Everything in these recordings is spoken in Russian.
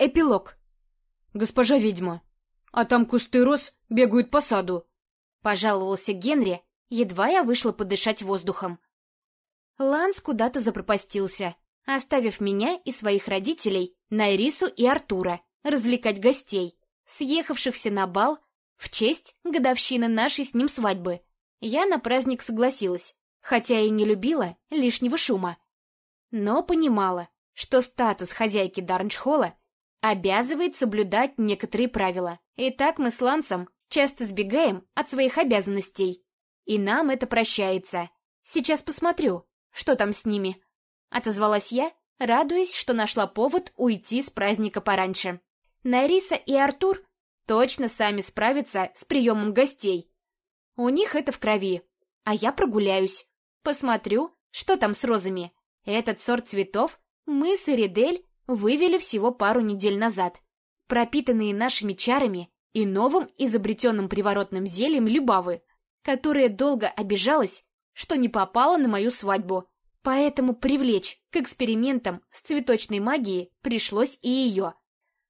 Эпилог. «Госпожа ведьма, а там кусты роз бегают по саду», — пожаловался Генри, едва я вышла подышать воздухом. Ланс куда-то запропастился, оставив меня и своих родителей, Найрису и Артура, развлекать гостей, съехавшихся на бал в честь годовщины нашей с ним свадьбы. Я на праздник согласилась, хотя и не любила лишнего шума. Но понимала, что статус хозяйки Дарнчхола обязывает соблюдать некоторые правила. И так мы с Лансом часто сбегаем от своих обязанностей. И нам это прощается. Сейчас посмотрю, что там с ними. Отозвалась я, радуясь, что нашла повод уйти с праздника пораньше. Нариса и Артур точно сами справятся с приемом гостей. У них это в крови, а я прогуляюсь. Посмотрю, что там с розами. Этот сорт цветов мы с Иридель вывели всего пару недель назад, пропитанные нашими чарами и новым изобретенным приворотным зельем Любавы, которая долго обижалась, что не попала на мою свадьбу, поэтому привлечь к экспериментам с цветочной магией пришлось и ее.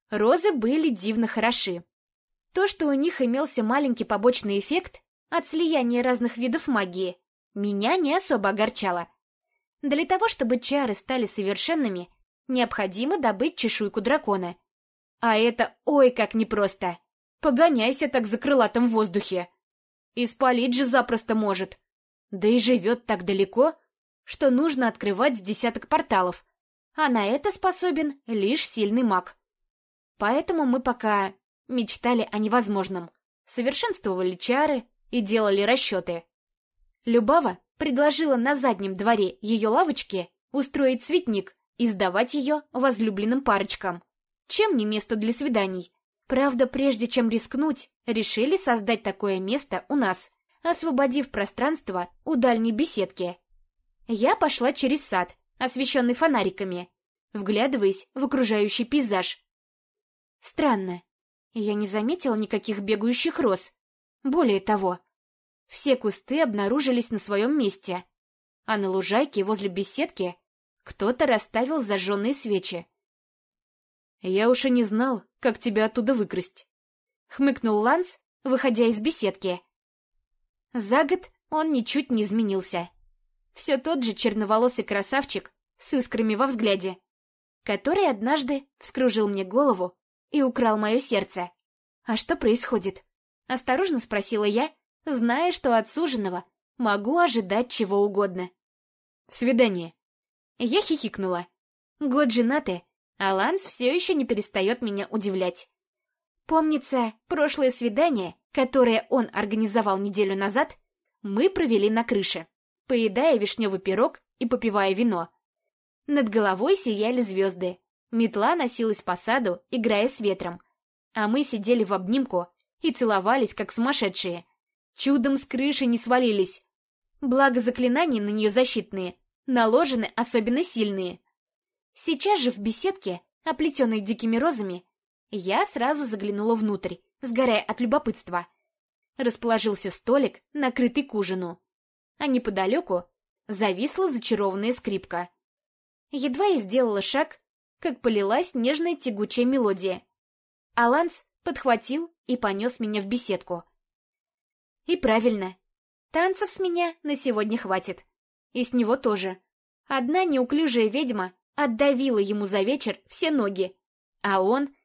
Розы были дивно хороши. То, что у них имелся маленький побочный эффект от слияния разных видов магии, меня не особо огорчало. Для того, чтобы чары стали совершенными, необходимо добыть чешуйку дракона. А это ой как непросто. Погоняйся так за крылатым в воздухе. И спалить же запросто может. Да и живет так далеко, что нужно открывать с десяток порталов, а на это способен лишь сильный маг. Поэтому мы пока мечтали о невозможном, совершенствовали чары и делали расчеты. Любава предложила на заднем дворе ее лавочки устроить цветник и сдавать ее возлюбленным парочкам. Чем не место для свиданий? Правда, прежде чем рискнуть, решили создать такое место у нас, освободив пространство у дальней беседки. Я пошла через сад, освещенный фонариками, вглядываясь в окружающий пейзаж. Странно, я не заметила никаких бегающих роз. Более того, все кусты обнаружились на своем месте, а на лужайке возле беседки кто-то расставил зажженные свечи. «Я уж и не знал, как тебя оттуда выкрасть», — хмыкнул Ланс, выходя из беседки. За год он ничуть не изменился. Все тот же черноволосый красавчик с искрами во взгляде, который однажды вскружил мне голову и украл мое сердце. «А что происходит?» — осторожно спросила я, зная, что от суженого могу ожидать чего угодно. «Свидание», я хихикнула. Год женаты, а Ланс все еще не перестает меня удивлять. Помнится, прошлое свидание, которое он организовал неделю назад, мы провели на крыше, поедая вишневый пирог и попивая вино. Над головой сияли звезды. Метла носилась по саду, играя с ветром. А мы сидели в обнимку и целовались, как сумасшедшие. Чудом с крыши не свалились. Благо заклинания на нее защитные наложены особенно сильные. Сейчас же в беседке, оплетенной дикими розами, я сразу заглянула внутрь, сгорая от любопытства. Расположился столик, накрытый к ужину. А неподалеку зависла зачарованная скрипка. Едва я сделала шаг, как полилась нежная тягучая мелодия. Аланс подхватил и понес меня в беседку. И правильно, танцев с меня на сегодня хватит. И с него тоже. Одна неуклюжая ведьма отдавила ему за вечер все ноги, а он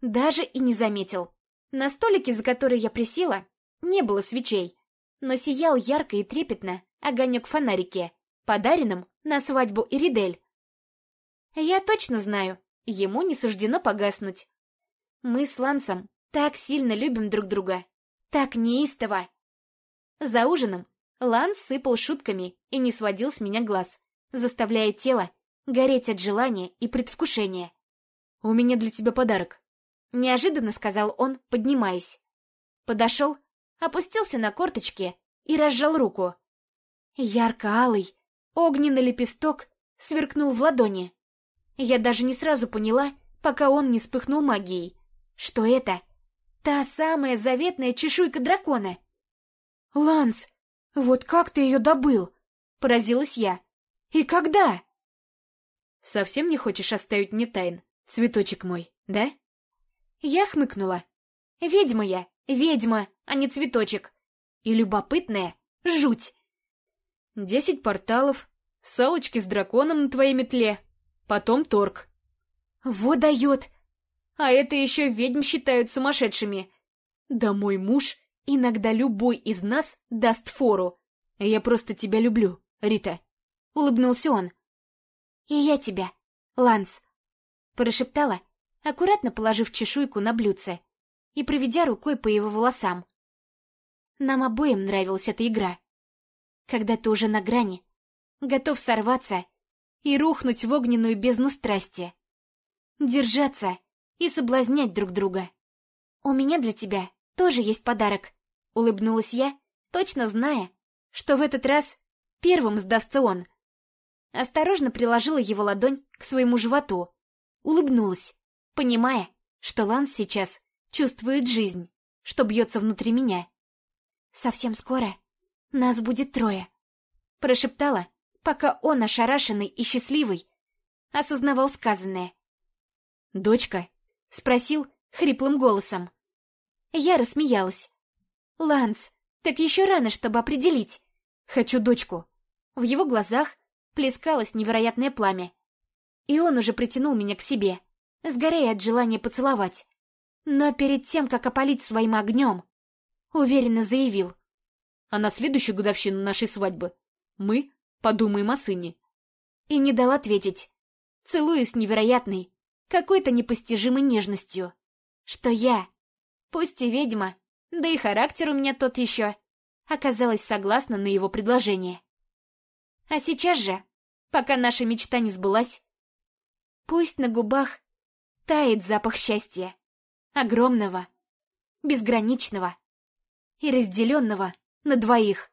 даже и не заметил. На столике, за который я присела, не было свечей, но сиял ярко и трепетно огонек фонарики, подаренным на свадьбу Иридель. Я точно знаю, ему не суждено погаснуть. Мы с Лансом так сильно любим друг друга, так неистово. За ужином Ланс сыпал шутками и не сводил с меня глаз, заставляя тело гореть от желания и предвкушения. «У меня для тебя подарок», — неожиданно сказал он, поднимаясь. Подошел, опустился на корточки и разжал руку. Ярко-алый, огненный лепесток сверкнул в ладони. Я даже не сразу поняла, пока он не вспыхнул магией, что это та самая заветная чешуйка дракона. «Ланс!» «Вот как ты ее добыл?» — поразилась я. «И когда?» «Совсем не хочешь оставить мне тайн, цветочек мой, да?» Я хмыкнула. «Ведьма я, ведьма, а не цветочек. И любопытная — жуть!» «Десять порталов, салочки с драконом на твоей метле, потом торг». «Вот дает! А это еще ведьм считают сумасшедшими. Да мой муж иногда любой из нас даст фору. Я просто тебя люблю, Рита», — улыбнулся он. «И я тебя, Ланс», — прошептала, аккуратно положив чешуйку на блюдце и проведя рукой по его волосам. Нам обоим нравилась эта игра. Когда ты уже на грани, готов сорваться и рухнуть в огненную бездну страсти. Держаться и соблазнять друг друга. «У меня для тебя тоже есть подарок», — улыбнулась я, точно зная, что в этот раз первым сдастся он. Осторожно приложила его ладонь к своему животу, улыбнулась, понимая, что Ланс сейчас чувствует жизнь, что бьется внутри меня. «Совсем скоро нас будет трое», — прошептала, пока он, ошарашенный и счастливый, осознавал сказанное. «Дочка?» — спросил хриплым голосом. Я рассмеялась. «Ланс, так еще рано, чтобы определить. Хочу дочку». В его глазах плескалось невероятное пламя. И он уже притянул меня к себе, сгорая от желания поцеловать. Но перед тем, как опалить своим огнем, уверенно заявил. «А на следующую годовщину нашей свадьбы мы подумаем о сыне». И не дал ответить, целуя с невероятной, какой-то непостижимой нежностью, что я, пусть и ведьма, да и характер у меня тот еще, оказалась согласна на его предложение. А сейчас же, пока наша мечта не сбылась, пусть на губах тает запах счастья, огромного, безграничного и разделенного на двоих.